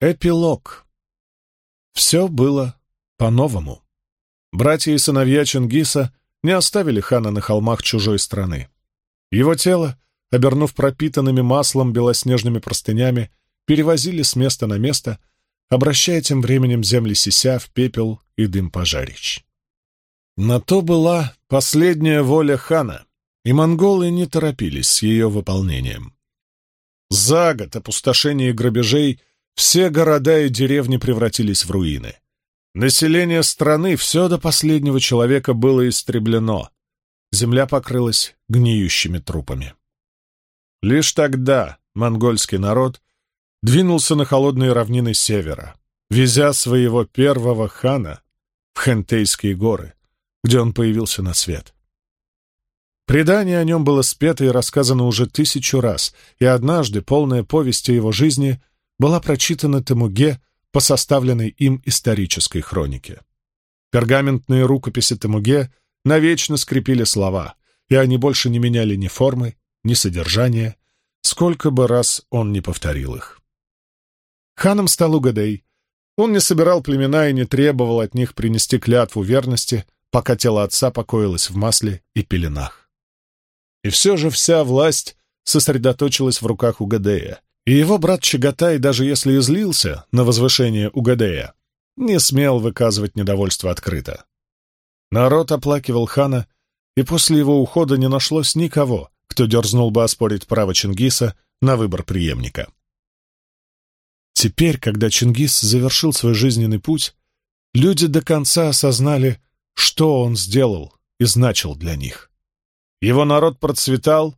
Эпилог. Все было по-новому. Братья и сыновья Чингиса не оставили хана на холмах чужой страны. Его тело, обернув пропитанными маслом белоснежными простынями, перевозили с места на место, обращая тем временем земли сися в пепел и дым пожарищ. На то была последняя воля хана, и монголы не торопились с ее выполнением. За год опустошения и грабежей — все города и деревни превратились в руины. Население страны, все до последнего человека было истреблено. Земля покрылась гниющими трупами. Лишь тогда монгольский народ двинулся на холодные равнины севера, везя своего первого хана в Хентейские горы, где он появился на свет. Предание о нем было спето и рассказано уже тысячу раз, и однажды полная повесть о его жизни — была прочитана Тамуге по составленной им исторической хронике. Пергаментные рукописи Тамуге навечно скрепили слова, и они больше не меняли ни формы, ни содержания, сколько бы раз он не повторил их. Ханом стал Угадей. Он не собирал племена и не требовал от них принести клятву верности, пока тело отца покоилось в масле и пеленах. И все же вся власть сосредоточилась в руках Угадея, и его брат Чагатай, даже если и злился на возвышение Угадея, не смел выказывать недовольство открыто. Народ оплакивал хана, и после его ухода не нашлось никого, кто дерзнул бы оспорить право Чингиса на выбор преемника. Теперь, когда Чингис завершил свой жизненный путь, люди до конца осознали, что он сделал и значил для них. Его народ процветал,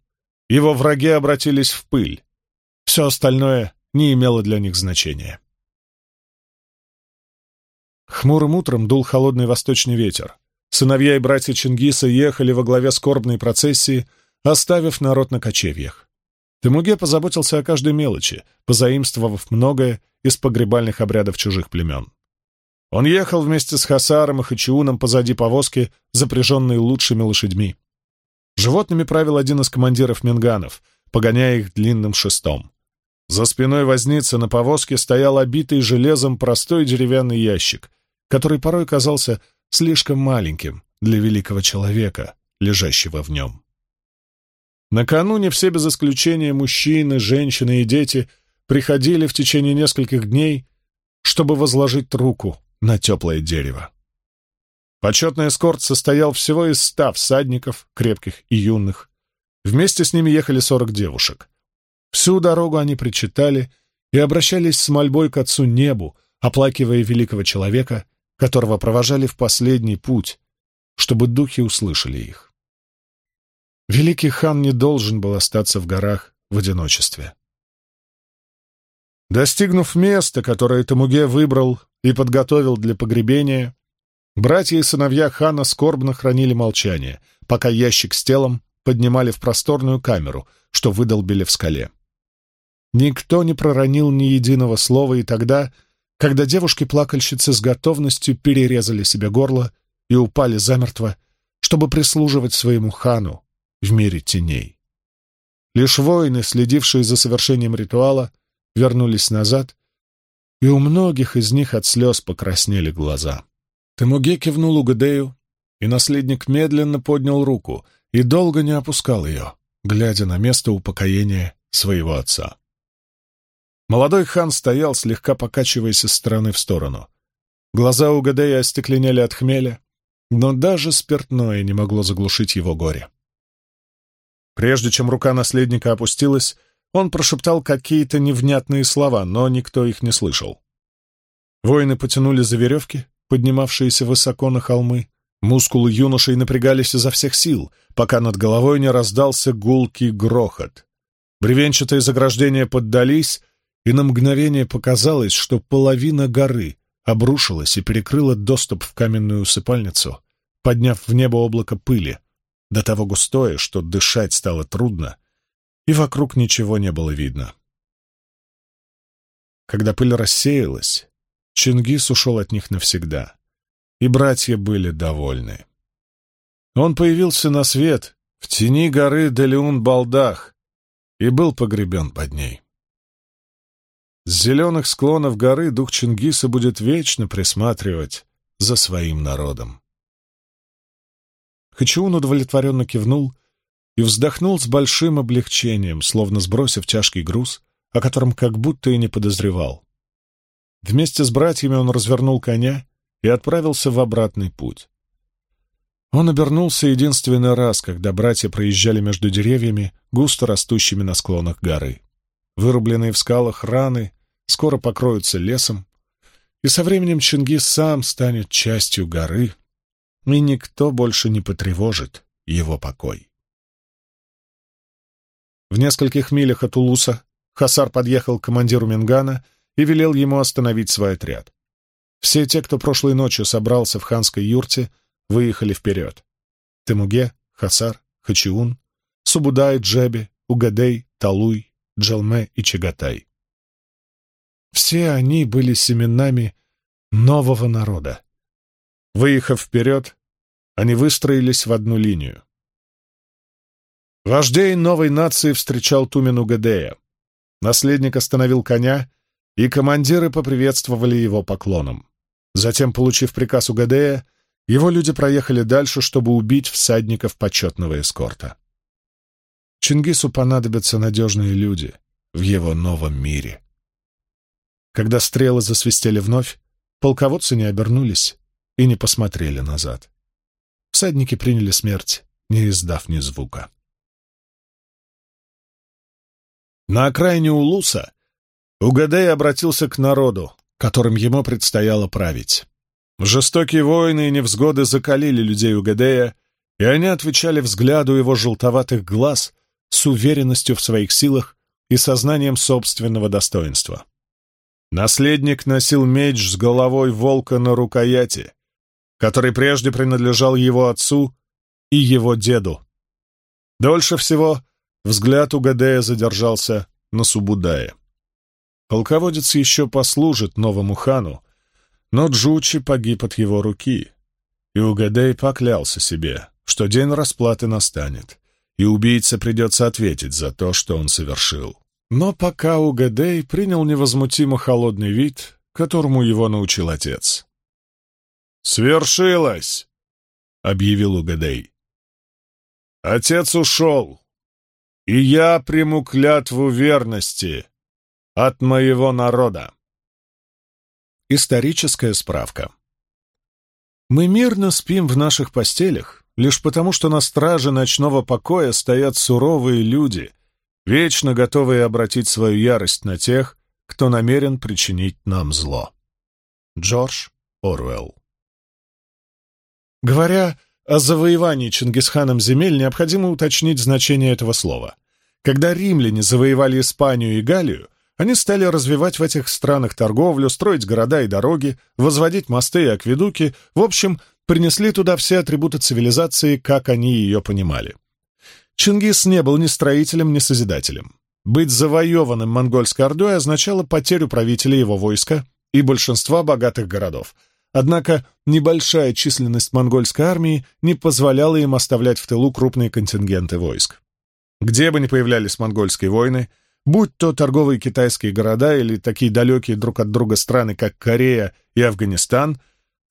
его враги обратились в пыль, все остальное не имело для них значения. Хмурым утром дул холодный восточный ветер. Сыновья и братья Чингиса ехали во главе скорбной процессии, оставив народ на кочевьях. Темуге позаботился о каждой мелочи, позаимствовав многое из погребальных обрядов чужих племен. Он ехал вместе с Хасаром и Хачиуном позади повозки, запряженной лучшими лошадьми. Животными правил один из командиров Минганов, погоняя их длинным шестом. За спиной возницы на повозке стоял обитый железом простой деревянный ящик, который порой казался слишком маленьким для великого человека, лежащего в нем. Накануне все без исключения мужчины, женщины и дети приходили в течение нескольких дней, чтобы возложить руку на теплое дерево. Почетный эскорт состоял всего из ста всадников, крепких и юных. Вместе с ними ехали сорок девушек — Всю дорогу они причитали и обращались с мольбой к Отцу Небу, оплакивая великого человека, которого провожали в последний путь, чтобы духи услышали их. Великий хан не должен был остаться в горах в одиночестве. Достигнув места, которое Тамуге выбрал и подготовил для погребения, братья и сыновья хана скорбно хранили молчание, пока ящик с телом поднимали в просторную камеру, что выдолбили в скале. Никто не проронил ни единого слова и тогда, когда девушки-плакальщицы с готовностью перерезали себе горло и упали замертво, чтобы прислуживать своему хану в мире теней. Лишь воины, следившие за совершением ритуала, вернулись назад, и у многих из них от слез покраснели глаза. Темуге кивнул Угадею, и наследник медленно поднял руку и долго не опускал ее, глядя на место упокоения своего отца. Молодой хан стоял, слегка покачиваясь из стороны в сторону. Глаза у Гадея остекленели от хмеля, но даже спиртное не могло заглушить его горе. Прежде чем рука наследника опустилась, он прошептал какие-то невнятные слова, но никто их не слышал. Воины потянули за веревки, поднимавшиеся высоко на холмы. Мускулы юношей напрягались изо всех сил, пока над головой не раздался гулкий грохот. Бревенчатые заграждения поддались, и на мгновение показалось, что половина горы обрушилась и перекрыла доступ в каменную усыпальницу, подняв в небо облако пыли, до того густое, что дышать стало трудно, и вокруг ничего не было видно. Когда пыль рассеялась, Чингис ушел от них навсегда, и братья были довольны. Он появился на свет в тени горы Делиун-Балдах и был погребен под ней. С зеленых склонов горы дух Чингиса будет вечно присматривать за своим народом. Хачиун удовлетворенно кивнул и вздохнул с большим облегчением, словно сбросив тяжкий груз, о котором как будто и не подозревал. Вместе с братьями он развернул коня и отправился в обратный путь. Он обернулся единственный раз, когда братья проезжали между деревьями, густо растущими на склонах горы. Вырубленные в скалах раны скоро покроются лесом, и со временем Чингис сам станет частью горы, и никто больше не потревожит его покой. В нескольких милях от Улуса Хасар подъехал к командиру Мингана и велел ему остановить свой отряд. Все те, кто прошлой ночью собрался в ханской юрте, выехали вперед. Темуге, Хасар, Хачиун, Субудай, Джеби, Угадей, Талуй, Джалме и Чагатай. Все они были семенами нового народа. Выехав вперед, они выстроились в одну линию. Вождей новой нации встречал Тумину Гадея. Наследник остановил коня, и командиры поприветствовали его поклоном. Затем, получив приказ у Гадея, его люди проехали дальше, чтобы убить всадников почетного эскорта. Чингису понадобятся надежные люди в его новом мире. Когда стрелы засвистели вновь, полководцы не обернулись и не посмотрели назад. Всадники приняли смерть, не издав ни звука. На окраине Улуса Угадей обратился к народу, которым ему предстояло править. Жестокие войны и невзгоды закалили людей Угадея, и они отвечали взгляду его желтоватых глаз с уверенностью в своих силах и сознанием собственного достоинства. Наследник носил меч с головой волка на рукояти, который прежде принадлежал его отцу и его деду. Дольше всего взгляд у Гадея задержался на Субудае. Полководец еще послужит новому хану, но Джучи погиб от его руки, и Угадей поклялся себе, что день расплаты настанет, и убийце придется ответить за то, что он совершил. Но пока Угадей принял невозмутимо холодный вид, которому его научил отец. «Свершилось!» — объявил Угадей. «Отец ушел, и я приму клятву верности от моего народа». Историческая справка. Мы мирно спим в наших постелях, лишь потому, что на страже ночного покоя стоят суровые люди, вечно готовые обратить свою ярость на тех, кто намерен причинить нам зло. Джордж Оруэлл Говоря о завоевании Чингисханом земель, необходимо уточнить значение этого слова. Когда римляне завоевали Испанию и Галлию, они стали развивать в этих странах торговлю, строить города и дороги, возводить мосты и акведуки, в общем, принесли туда все атрибуты цивилизации, как они ее понимали. Чингис не был ни строителем, ни созидателем. Быть завоеванным монгольской ордой означало потерю правителя его войска и большинства богатых городов. Однако небольшая численность монгольской армии не позволяла им оставлять в тылу крупные контингенты войск. Где бы ни появлялись монгольские войны, будь то торговые китайские города или такие далекие друг от друга страны, как Корея и Афганистан,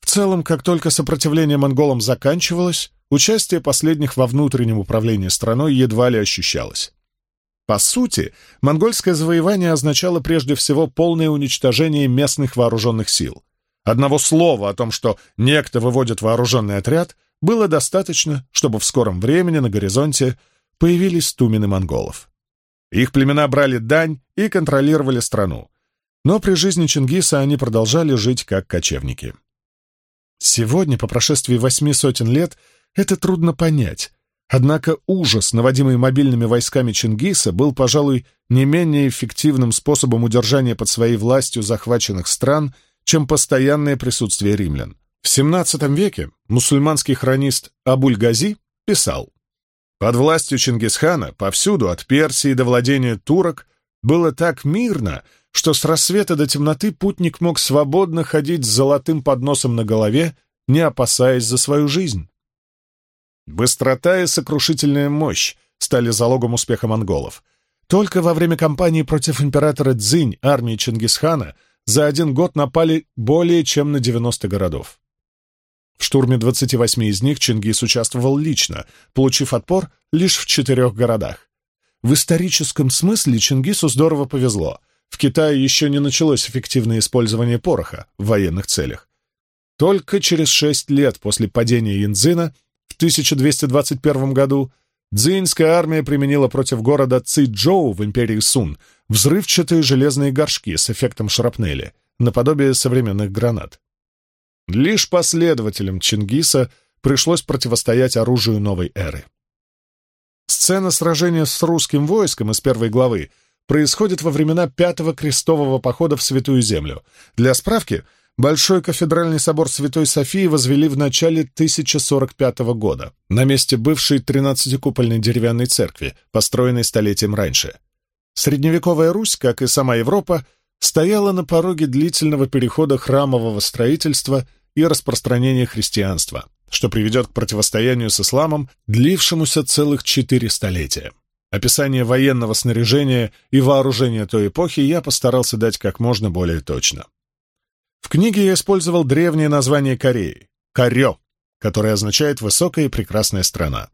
в целом, как только сопротивление монголам заканчивалось, участие последних во внутреннем управлении страной едва ли ощущалось. По сути, монгольское завоевание означало прежде всего полное уничтожение местных вооруженных сил. Одного слова о том, что некто выводит вооруженный отряд, было достаточно, чтобы в скором времени на горизонте появились тумены монголов. Их племена брали дань и контролировали страну. Но при жизни Чингиса они продолжали жить как кочевники. Сегодня, по прошествии восьми сотен лет, это трудно понять. Однако ужас, наводимый мобильными войсками Чингиса, был, пожалуй, не менее эффективным способом удержания под своей властью захваченных стран, чем постоянное присутствие римлян. В XVII веке мусульманский хронист Абуль-Гази писал «Под властью Чингисхана повсюду, от Персии до владения турок, было так мирно, что с рассвета до темноты путник мог свободно ходить с золотым подносом на голове, не опасаясь за свою жизнь» быстрота и сокрушительная мощь стали залогом успеха монголов. Только во время кампании против императора Цзинь армии Чингисхана за один год напали более чем на 90 городов. В штурме 28 из них Чингис участвовал лично, получив отпор лишь в четырех городах. В историческом смысле Чингису здорово повезло. В Китае еще не началось эффективное использование пороха в военных целях. Только через шесть лет после падения Янзына в 1221 году Цзиньская армия применила против города Цзиджоу в империи Сун взрывчатые железные горшки с эффектом шрапнели, наподобие современных гранат. Лишь последователям Чингиса пришлось противостоять оружию новой эры. Сцена сражения с русским войском из первой главы происходит во времена Пятого крестового похода в Святую Землю. Для справки, Большой кафедральный собор Святой Софии возвели в начале 1045 года на месте бывшей тринадцатикупольной деревянной церкви, построенной столетием раньше. Средневековая Русь, как и сама Европа, стояла на пороге длительного перехода храмового строительства и распространения христианства, что приведет к противостоянию с исламом, длившемуся целых четыре столетия. Описание военного снаряжения и вооружения той эпохи я постарался дать как можно более точно. В книге я использовал древнее название Кореи — «Корё», которое означает «высокая и прекрасная страна».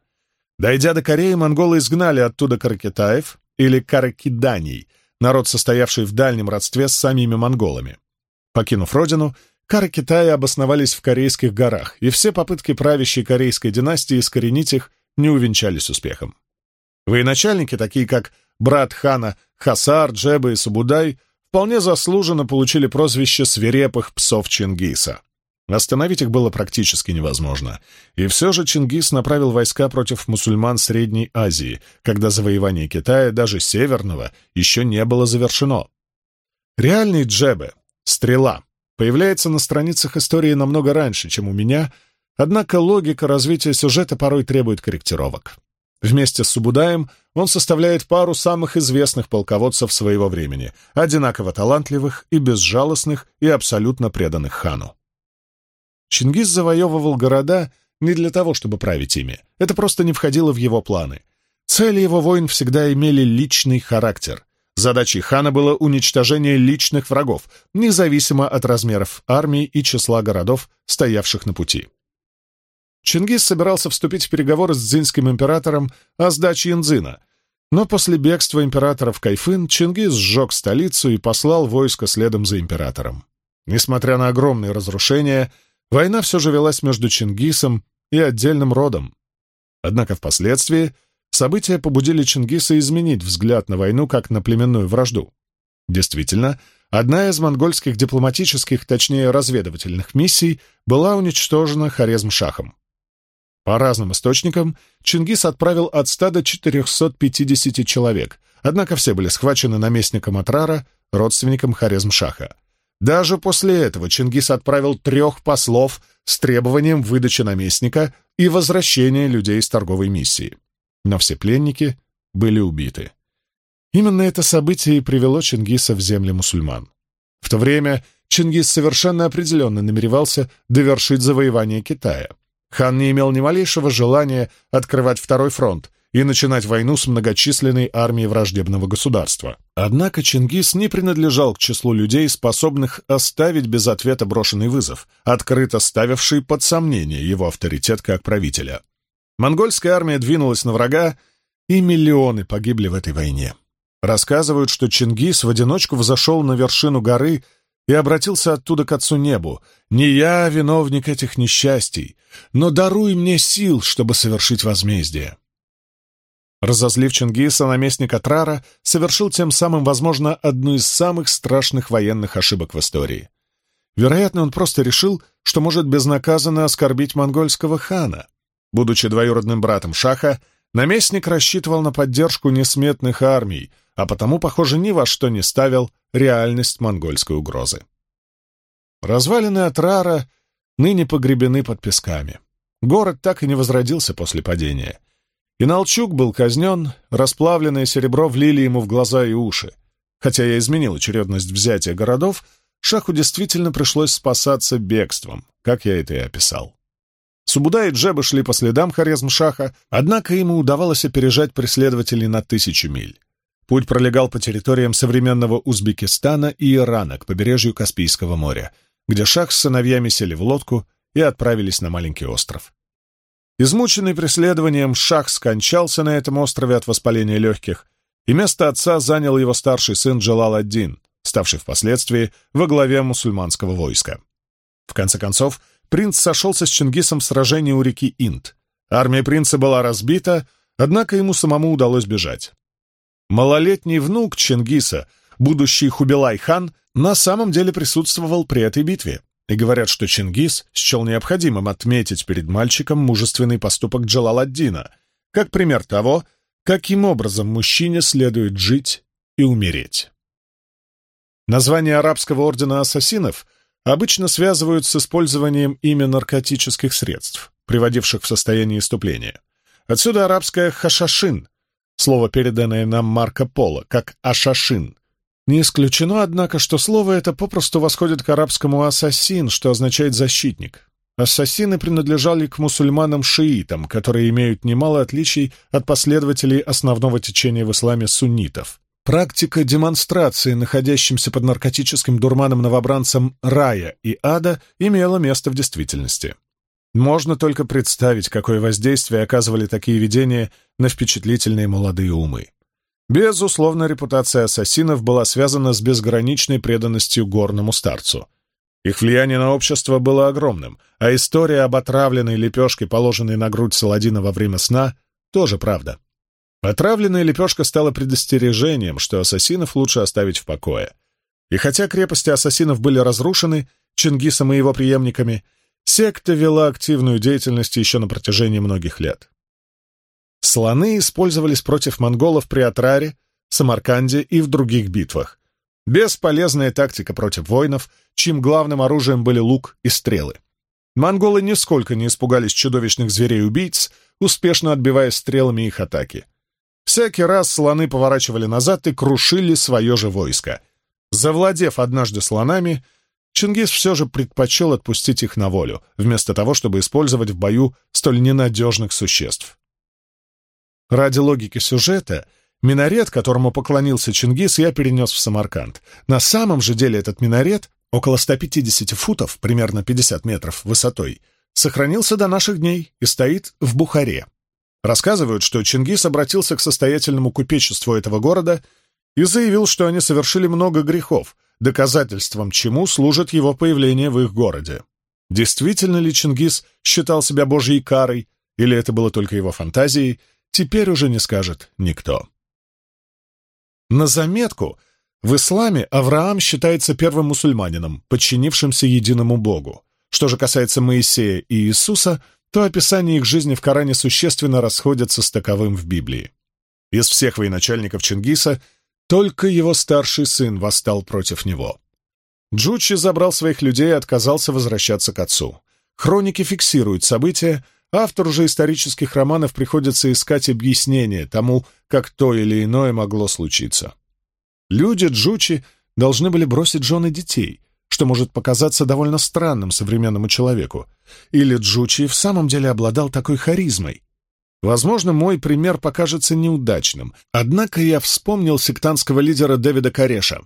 Дойдя до Кореи, монголы изгнали оттуда каракитаев или каракиданий, народ, состоявший в дальнем родстве с самими монголами. Покинув родину, каракитаи обосновались в корейских горах, и все попытки правящей корейской династии искоренить их не увенчались успехом. Военачальники, такие как брат хана Хасар, Джеба и Субудай, вполне заслуженно получили прозвище свирепых псов Чингиса. Остановить их было практически невозможно. И все же Чингис направил войска против мусульман Средней Азии, когда завоевание Китая, даже Северного, еще не было завершено. Реальный джебе, стрела, появляется на страницах истории намного раньше, чем у меня, однако логика развития сюжета порой требует корректировок. Вместе с Субудаем он составляет пару самых известных полководцев своего времени, одинаково талантливых и безжалостных и абсолютно преданных хану. Чингис завоевывал города не для того, чтобы править ими. Это просто не входило в его планы. Цели его войн всегда имели личный характер. Задачей хана было уничтожение личных врагов, независимо от размеров армии и числа городов, стоявших на пути. Чингис собирался вступить в переговоры с дзинским императором о сдаче Инзына, но после бегства императора в Кайфын Чингис сжег столицу и послал войско следом за императором. Несмотря на огромные разрушения, война все же велась между Чингисом и отдельным родом. Однако впоследствии события побудили Чингиса изменить взгляд на войну как на племенную вражду. Действительно, одна из монгольских дипломатических, точнее разведывательных миссий была уничтожена Хорезмшахом. шахом по разным источникам Чингис отправил от стада 450 человек, однако все были схвачены наместником Атрара, родственником Хорезмшаха. Даже после этого Чингис отправил трех послов с требованием выдачи наместника и возвращения людей с торговой миссии. Но все пленники были убиты. Именно это событие и привело Чингиса в земли мусульман. В то время Чингис совершенно определенно намеревался довершить завоевание Китая — Хан не имел ни малейшего желания открывать второй фронт и начинать войну с многочисленной армией враждебного государства. Однако Чингис не принадлежал к числу людей, способных оставить без ответа брошенный вызов, открыто ставивший под сомнение его авторитет как правителя. Монгольская армия двинулась на врага, и миллионы погибли в этой войне. Рассказывают, что Чингис в одиночку взошел на вершину горы и обратился оттуда к Отцу Небу. «Не я виновник этих несчастий, но даруй мне сил, чтобы совершить возмездие». Разозлив Чингиса, наместник Атрара совершил тем самым, возможно, одну из самых страшных военных ошибок в истории. Вероятно, он просто решил, что может безнаказанно оскорбить монгольского хана. Будучи двоюродным братом Шаха, наместник рассчитывал на поддержку несметных армий, а потому, похоже, ни во что не ставил реальность монгольской угрозы. Развалины Атрара ныне погребены под песками. Город так и не возродился после падения. Иналчук был казнен, расплавленное серебро влили ему в глаза и уши. Хотя я изменил очередность взятия городов, Шаху действительно пришлось спасаться бегством, как я это и описал. Субуда и Джеба шли по следам Хорезм-Шаха, однако ему удавалось опережать преследователей на тысячу миль. Путь пролегал по территориям современного Узбекистана и Ирана к побережью Каспийского моря — где Шах с сыновьями сели в лодку и отправились на маленький остров. Измученный преследованием, Шах скончался на этом острове от воспаления легких, и место отца занял его старший сын Джалал-ад-Дин, ставший впоследствии во главе мусульманского войска. В конце концов, принц сошелся с Чингисом в сражении у реки Инд. Армия принца была разбита, однако ему самому удалось бежать. Малолетний внук Чингиса, будущий Хубилай-хан, на самом деле присутствовал при этой битве, и говорят, что Чингис счел необходимым отметить перед мальчиком мужественный поступок Джалаладдина, как пример того, каким образом мужчине следует жить и умереть. Название арабского ордена ассасинов обычно связывают с использованием ими наркотических средств, приводивших в состояние иступления. Отсюда арабское «хашашин», слово, переданное нам Марко Поло, как «ашашин», не исключено, однако, что слово это попросту восходит к арабскому «ассасин», что означает «защитник». Ассасины принадлежали к мусульманам-шиитам, которые имеют немало отличий от последователей основного течения в исламе суннитов. Практика демонстрации находящимся под наркотическим дурманом новобранцам рая и ада имела место в действительности. Можно только представить, какое воздействие оказывали такие видения на впечатлительные молодые умы. Безусловно, репутация ассасинов была связана с безграничной преданностью горному старцу. Их влияние на общество было огромным, а история об отравленной лепешке, положенной на грудь Саладина во время сна, тоже правда. Отравленная лепешка стала предостережением, что ассасинов лучше оставить в покое. И хотя крепости ассасинов были разрушены Чингисом и его преемниками, секта вела активную деятельность еще на протяжении многих лет. Слоны использовались против монголов при Атраре, Самарканде и в других битвах. Бесполезная тактика против воинов, чьим главным оружием были лук и стрелы. Монголы нисколько не испугались чудовищных зверей-убийц, успешно отбивая стрелами их атаки. Всякий раз слоны поворачивали назад и крушили свое же войско. Завладев однажды слонами, Чингис все же предпочел отпустить их на волю, вместо того, чтобы использовать в бою столь ненадежных существ. Ради логики сюжета — Минарет, которому поклонился Чингис, я перенес в Самарканд. На самом же деле этот минарет, около 150 футов, примерно 50 метров высотой, сохранился до наших дней и стоит в Бухаре. Рассказывают, что Чингис обратился к состоятельному купечеству этого города и заявил, что они совершили много грехов, доказательством чему служит его появление в их городе. Действительно ли Чингис считал себя божьей карой, или это было только его фантазией, теперь уже не скажет никто. На заметку, в исламе Авраам считается первым мусульманином, подчинившимся единому Богу. Что же касается Моисея и Иисуса, то описания их жизни в Коране существенно расходятся с таковым в Библии. Из всех военачальников Чингиса только его старший сын восстал против него. Джучи забрал своих людей и отказался возвращаться к отцу. Хроники фиксируют события, Автору же исторических романов приходится искать объяснение тому, как то или иное могло случиться. Люди Джучи должны были бросить жены детей, что может показаться довольно странным современному человеку. Или Джучи в самом деле обладал такой харизмой. Возможно, мой пример покажется неудачным, однако я вспомнил сектантского лидера Дэвида Кореша.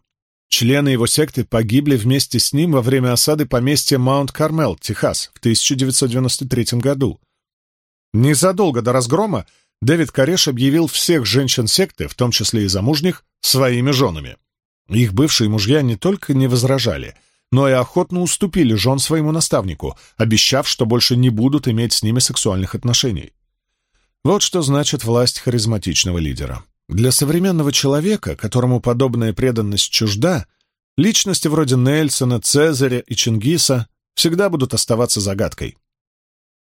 Члены его секты погибли вместе с ним во время осады поместья Маунт-Кармел, Техас, в 1993 году. Незадолго до разгрома Дэвид Кореш объявил всех женщин секты, в том числе и замужних, своими женами. Их бывшие мужья не только не возражали, но и охотно уступили жен своему наставнику, обещав, что больше не будут иметь с ними сексуальных отношений. Вот что значит власть харизматичного лидера. Для современного человека, которому подобная преданность чужда, личности вроде Нельсона, Цезаря и Чингиса всегда будут оставаться загадкой.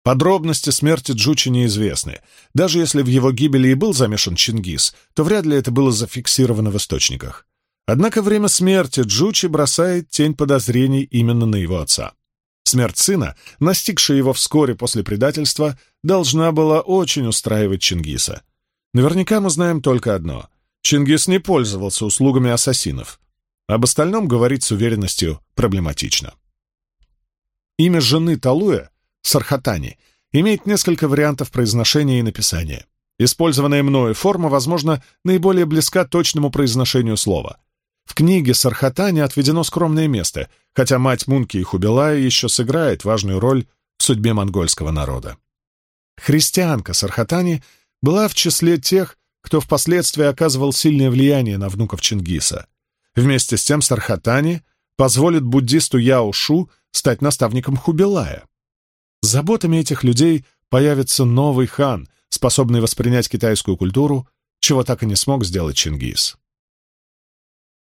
Подробности смерти Джучи неизвестны. Даже если в его гибели и был замешан Чингис, то вряд ли это было зафиксировано в источниках. Однако время смерти Джучи бросает тень подозрений именно на его отца. Смерть сына, настигшая его вскоре после предательства, должна была очень устраивать Чингиса. Наверняка мы знаем только одно. Чингис не пользовался услугами ассасинов. Об остальном говорить с уверенностью проблематично. Имя жены Талуя Сархатани, имеет несколько вариантов произношения и написания. Использованная мною форма, возможно, наиболее близка точному произношению слова. В книге Сархатани отведено скромное место, хотя мать Мунки и Хубилая еще сыграет важную роль в судьбе монгольского народа. Христианка Сархатани была в числе тех, кто впоследствии оказывал сильное влияние на внуков Чингиса. Вместе с тем Сархатани позволит буддисту Яошу стать наставником Хубилая. Заботами этих людей появится новый хан, способный воспринять китайскую культуру, чего так и не смог сделать Чингис.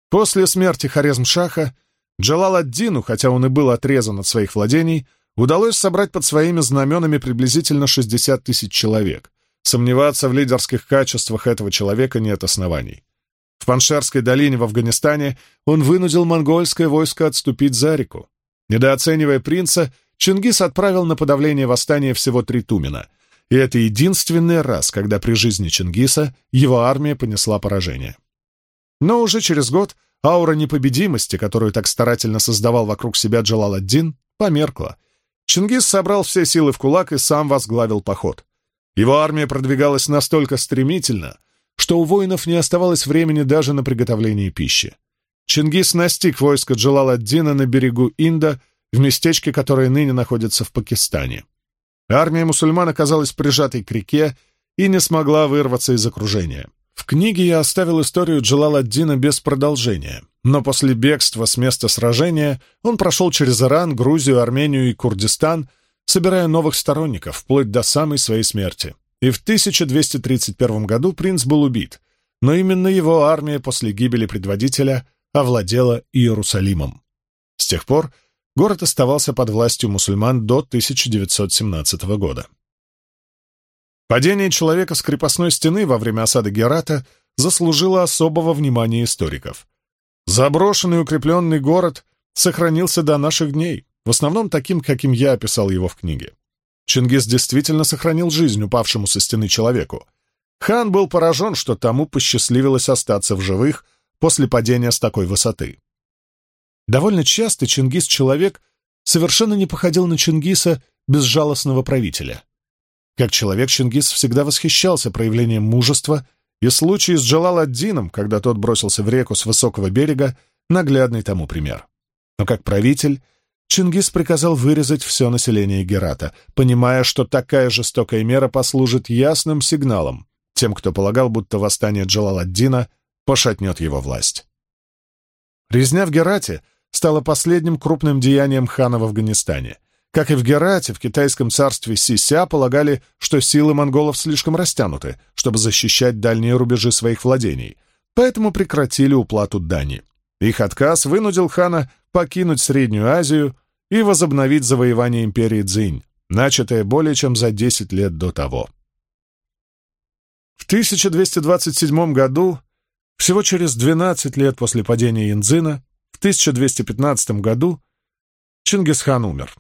После смерти Хорезмшаха Джалал-ад-Дину, хотя он и был отрезан от своих владений, удалось собрать под своими знаменами приблизительно 60 тысяч человек. Сомневаться в лидерских качествах этого человека нет оснований. В Паншерской долине в Афганистане он вынудил монгольское войско отступить за реку. Недооценивая принца, Чингис отправил на подавление восстания всего три тумена, и это единственный раз, когда при жизни Чингиса его армия понесла поражение. Но уже через год аура непобедимости, которую так старательно создавал вокруг себя Джалаладдин, померкла. Чингис собрал все силы в кулак и сам возглавил поход. Его армия продвигалась настолько стремительно, что у воинов не оставалось времени даже на приготовление пищи. Чингис настиг войско Джалаладдина на берегу Инда в местечке, которое ныне находится в Пакистане. Армия мусульман оказалась прижатой к реке и не смогла вырваться из окружения. В книге я оставил историю Джалаладдина без продолжения, но после бегства с места сражения он прошел через Иран, Грузию, Армению и Курдистан, собирая новых сторонников, вплоть до самой своей смерти. И в 1231 году принц был убит, но именно его армия после гибели предводителя овладела Иерусалимом. С тех пор город оставался под властью мусульман до 1917 года. Падение человека с крепостной стены во время осады Герата заслужило особого внимания историков. Заброшенный укрепленный город сохранился до наших дней, в основном таким, каким я описал его в книге. Чингис действительно сохранил жизнь упавшему со стены человеку. Хан был поражен, что тому посчастливилось остаться в живых после падения с такой высоты. Довольно часто Чингис-человек совершенно не походил на Чингиса, безжалостного правителя. Как человек Чингис всегда восхищался проявлением мужества, и случай с аддина, когда тот бросился в реку с высокого берега, наглядный тому пример. Но как правитель Чингис приказал вырезать все население Герата, понимая, что такая жестокая мера послужит ясным сигналом тем, кто полагал, будто восстание Джалаладдина пошатнет его власть. Резня в Герате стало последним крупным деянием хана в Афганистане. Как и в Герате, в китайском царстве Сися полагали, что силы монголов слишком растянуты, чтобы защищать дальние рубежи своих владений, поэтому прекратили уплату дани. Их отказ вынудил хана покинуть Среднюю Азию и возобновить завоевание империи Цзинь, начатое более чем за 10 лет до того. В 1227 году, всего через 12 лет после падения Янзына, 1215 году Чингисхан умер.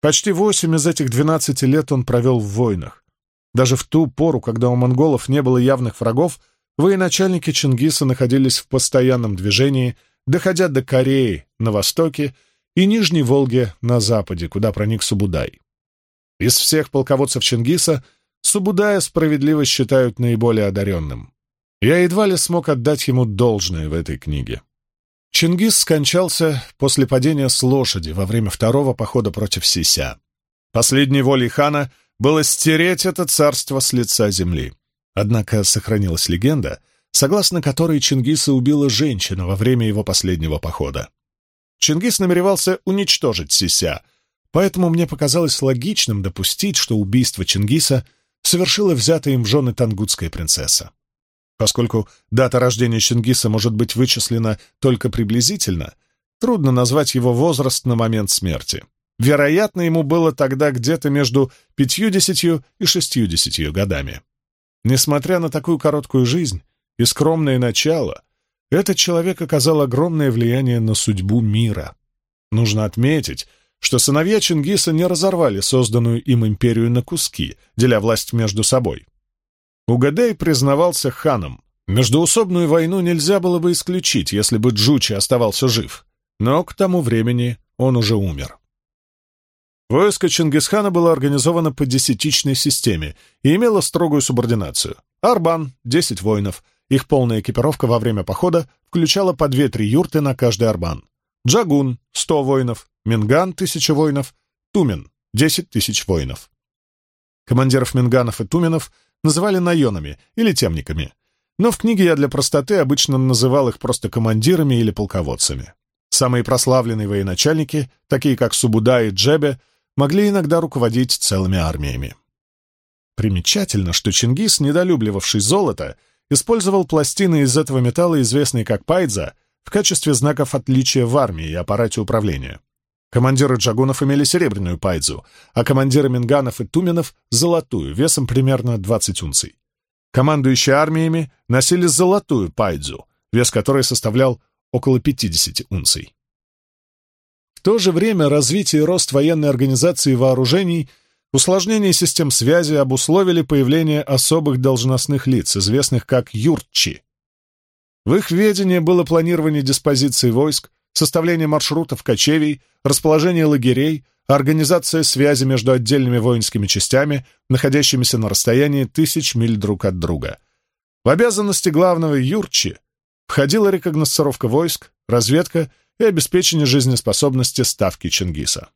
Почти восемь из этих двенадцати лет он провел в войнах. Даже в ту пору, когда у монголов не было явных врагов, военачальники Чингиса находились в постоянном движении, доходя до Кореи на востоке и Нижней Волги на западе, куда проник Субудай. Из всех полководцев Чингиса Субудая справедливо считают наиболее одаренным. Я едва ли смог отдать ему должное в этой книге. Чингис скончался после падения с лошади во время второго похода против Сися. Последней волей хана было стереть это царство с лица земли. Однако сохранилась легенда, согласно которой Чингиса убила женщина во время его последнего похода. Чингис намеревался уничтожить Сися, поэтому мне показалось логичным допустить, что убийство Чингиса совершила взятая им в жены тангутская принцесса. Поскольку дата рождения Чингиса может быть вычислена только приблизительно, трудно назвать его возраст на момент смерти. Вероятно, ему было тогда где-то между 50 и 60 годами. Несмотря на такую короткую жизнь и скромное начало, этот человек оказал огромное влияние на судьбу мира. Нужно отметить, что сыновья Чингиса не разорвали созданную им империю на куски, деля власть между собой. Угадей признавался ханом. Междуусобную войну нельзя было бы исключить, если бы Джучи оставался жив. Но к тому времени он уже умер. Войско Чингисхана было организовано по десятичной системе и имело строгую субординацию. Арбан — 10 воинов. Их полная экипировка во время похода включала по 2-3 юрты на каждый арбан. Джагун — сто воинов, Минган — тысяча воинов, Тумен — 10 тысяч воинов. Командиров Минганов и Туменов — называли наенами или темниками, но в книге я для простоты обычно называл их просто командирами или полководцами. Самые прославленные военачальники, такие как Субуда и Джебе, могли иногда руководить целыми армиями. Примечательно, что Чингис, недолюбливавший золото, использовал пластины из этого металла, известные как пайдза, в качестве знаков отличия в армии и аппарате управления. Командиры джагунов имели серебряную пайдзу, а командиры минганов и туменов — золотую, весом примерно 20 унций. Командующие армиями носили золотую пайдзу, вес которой составлял около 50 унций. В то же время развитие и рост военной организации и вооружений, усложнение систем связи обусловили появление особых должностных лиц, известных как юртчи. В их ведении было планирование диспозиции войск, составление маршрутов кочевий, расположение лагерей, организация связи между отдельными воинскими частями, находящимися на расстоянии тысяч миль друг от друга. В обязанности главного Юрчи входила рекогносцировка войск, разведка и обеспечение жизнеспособности ставки Чингиса.